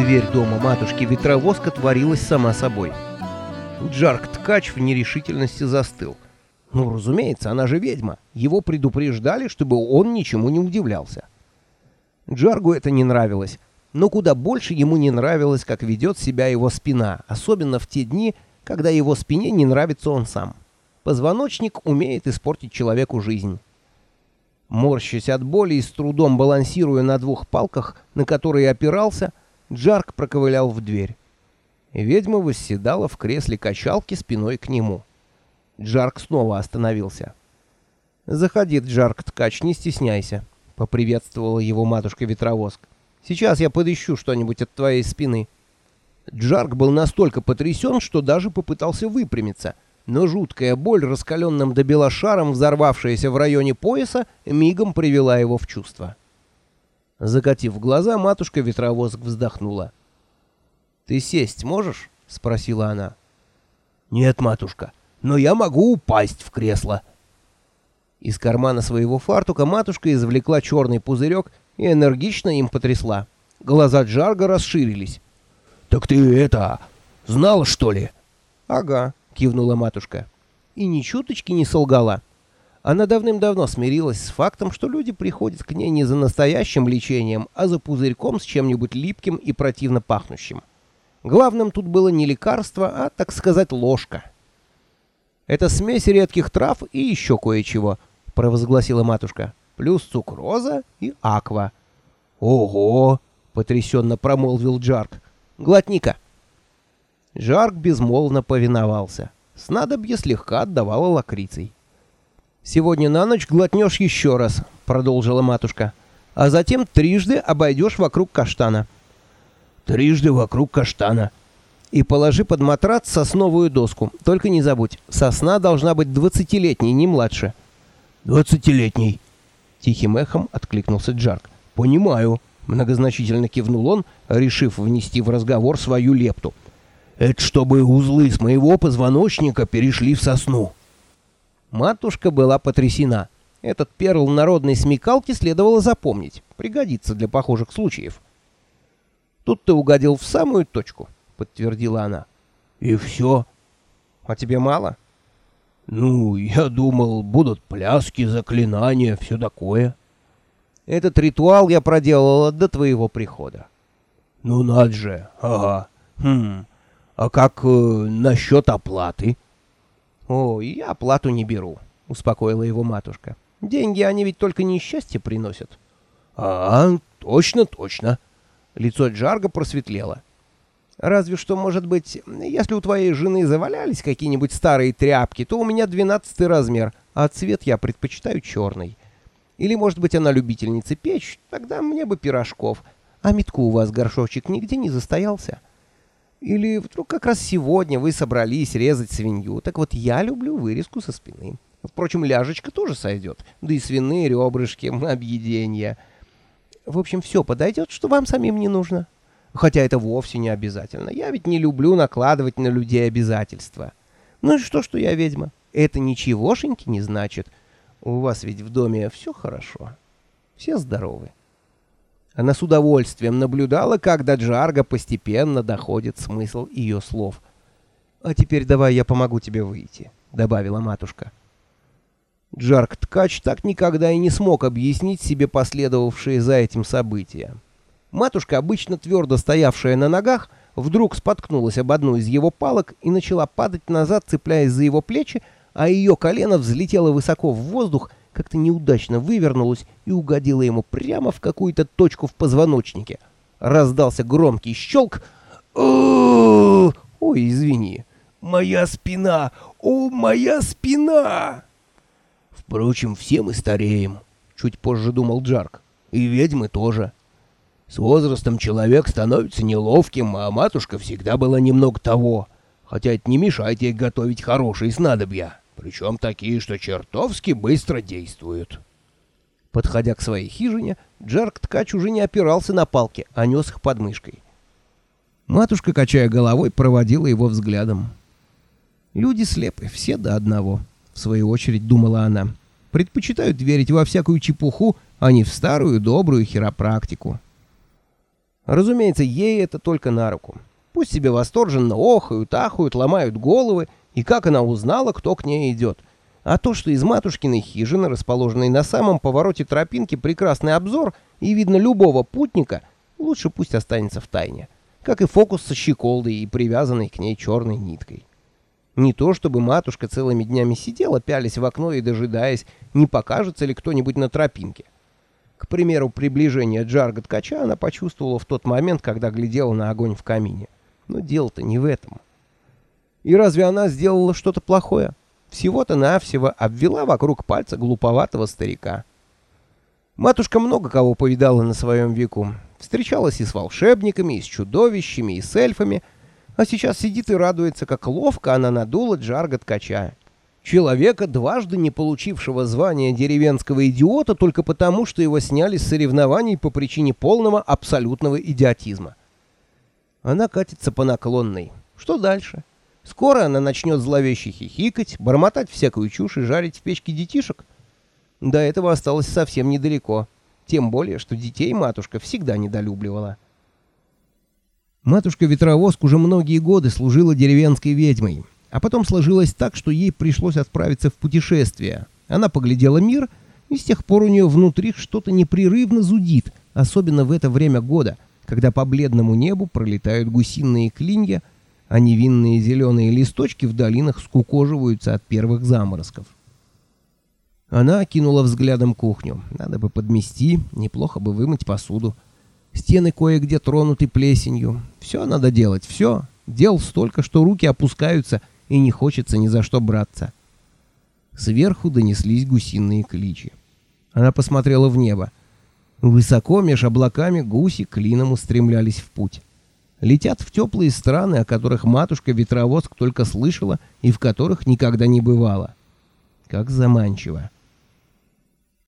Дверь дома матушки Ветровозка отворилась сама собой. Джарк-ткач в нерешительности застыл. Ну, разумеется, она же ведьма. Его предупреждали, чтобы он ничему не удивлялся. Джаргу это не нравилось. Но куда больше ему не нравилось, как ведет себя его спина, особенно в те дни, когда его спине не нравится он сам. Позвоночник умеет испортить человеку жизнь. Морщась от боли и с трудом балансируя на двух палках, на которые опирался, Джарк проковылял в дверь. Ведьма восседала в кресле качалки спиной к нему. Джарк снова остановился. «Заходи, Джарк, ткач, не стесняйся», — поприветствовала его матушка-ветровоск. «Сейчас я подыщу что-нибудь от твоей спины». Джарк был настолько потрясен, что даже попытался выпрямиться — но жуткая боль, раскаленным до бела шаром, взорвавшаяся в районе пояса, мигом привела его в чувство. Закатив глаза, матушка-ветровозг вздохнула. «Ты сесть можешь?» — спросила она. «Нет, матушка, но я могу упасть в кресло». Из кармана своего фартука матушка извлекла черный пузырек и энергично им потрясла. Глаза Джарга расширились. «Так ты это... знала, что ли?» «Ага», — кивнула матушка. И ни чуточки не солгала. Она давным-давно смирилась с фактом, что люди приходят к ней не за настоящим лечением, а за пузырьком с чем-нибудь липким и противно пахнущим. Главным тут было не лекарство, а, так сказать, ложка. «Это смесь редких трав и еще кое-чего», — провозгласила матушка. «Плюс цукроза и аква». «Ого!» — потрясенно промолвил Джарк. «Глотни-ка». Жарк безмолвно повиновался. Снадобье слегка отдавало лакрицей. «Сегодня на ночь глотнешь еще раз», — продолжила матушка. «А затем трижды обойдешь вокруг каштана». «Трижды вокруг каштана». «И положи под матрац сосновую доску. Только не забудь, сосна должна быть двадцатилетней, не младше». «Двадцатилетней», — тихим эхом откликнулся Джарк. «Понимаю», — многозначительно кивнул он, решив внести в разговор свою лепту. Это чтобы узлы с моего позвоночника перешли в сосну. Матушка была потрясена. Этот перл народной смекалки следовало запомнить. Пригодится для похожих случаев. Тут ты угодил в самую точку, подтвердила она. И все? А тебе мало? Ну, я думал, будут пляски, заклинания, все такое. Этот ритуал я проделала до твоего прихода. Ну, над же, ага. Хм, «А как э, насчет оплаты?» «О, я оплату не беру», — успокоила его матушка. «Деньги, они ведь только несчастье приносят». «А, точно, точно». Лицо Джарга просветлело. «Разве что, может быть, если у твоей жены завалялись какие-нибудь старые тряпки, то у меня двенадцатый размер, а цвет я предпочитаю черный. Или, может быть, она любительница печь, тогда мне бы пирожков. А метку у вас горшочек нигде не застоялся». Или вдруг как раз сегодня вы собрались резать свинью. Так вот, я люблю вырезку со спины. Впрочем, ляжечка тоже сойдет. Да и свиные ребрышки, объедения. В общем, все подойдет, что вам самим не нужно. Хотя это вовсе не обязательно. Я ведь не люблю накладывать на людей обязательства. Ну и что, что я ведьма? Это ничегошеньки не значит. У вас ведь в доме все хорошо. Все здоровы. Она с удовольствием наблюдала, как до Джарга постепенно доходит смысл ее слов. «А теперь давай я помогу тебе выйти», — добавила матушка. Джарк-ткач так никогда и не смог объяснить себе последовавшие за этим события. Матушка, обычно твердо стоявшая на ногах, вдруг споткнулась об одну из его палок и начала падать назад, цепляясь за его плечи, а ее колено взлетело высоко в воздух, как-то неудачно вывернулась и угодила ему прямо в какую-то точку в позвоночнике. Раздался громкий щелк. Ой, извини. Моя спина! О, моя спина! Впрочем, все мы стареем, чуть позже думал Джарк. И ведьмы тоже. С возрастом человек становится неловким, а матушка всегда была немного того. Хотя это не мешает ей готовить хорошие снадобья причем такие, что чертовски быстро действуют. Подходя к своей хижине, Джарк-ткач уже не опирался на палки, а нес их под мышкой. Матушка, качая головой, проводила его взглядом. «Люди слепы, все до одного», — в свою очередь думала она. «Предпочитают верить во всякую чепуху, а не в старую добрую хиропрактику». Разумеется, ей это только на руку. Пусть себе восторженно охают, ахают, ломают головы, и как она узнала, кто к ней идет. А то, что из матушкиной хижины, расположенной на самом повороте тропинки, прекрасный обзор и видно любого путника, лучше пусть останется в тайне. Как и фокус со щеколдой и привязанной к ней черной ниткой. Не то, чтобы матушка целыми днями сидела, пялись в окно и дожидаясь, не покажется ли кто-нибудь на тропинке. К примеру, приближение Джарга Ткача она почувствовала в тот момент, когда глядела на огонь в камине. Но дело-то не в этом. И разве она сделала что-то плохое? Всего-то навсего обвела вокруг пальца глуповатого старика. Матушка много кого повидала на своем веку. Встречалась и с волшебниками, и с чудовищами, и с эльфами, а сейчас сидит и радуется, как ловко она надула Джарга Ткача. Человека, дважды не получившего звания деревенского идиота только потому, что его сняли с соревнований по причине полного абсолютного идиотизма. Она катится по наклонной. Что дальше? Скоро она начнет зловеще хихикать, бормотать всякую чушь и жарить в печке детишек. До этого осталось совсем недалеко. Тем более, что детей матушка всегда недолюбливала. Матушка-ветровозк уже многие годы служила деревенской ведьмой. А потом сложилось так, что ей пришлось отправиться в путешествие. Она поглядела мир, и с тех пор у нее внутри что-то непрерывно зудит, особенно в это время года, когда по бледному небу пролетают гусиные клинья, а невинные зеленые листочки в долинах скукоживаются от первых заморозков. Она окинула взглядом кухню. Надо бы подмести, неплохо бы вымыть посуду. Стены кое-где тронуты плесенью. Все надо делать, все. Дел столько, что руки опускаются, и не хочется ни за что браться. Сверху донеслись гусиные кличи. Она посмотрела в небо. Высоко меж облаками гуси клином устремлялись в путь. Летят в теплые страны, о которых матушка-ветровозк только слышала и в которых никогда не бывала. Как заманчиво.